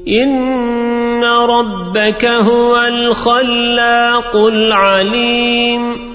إن ربك هو الخلاق العليم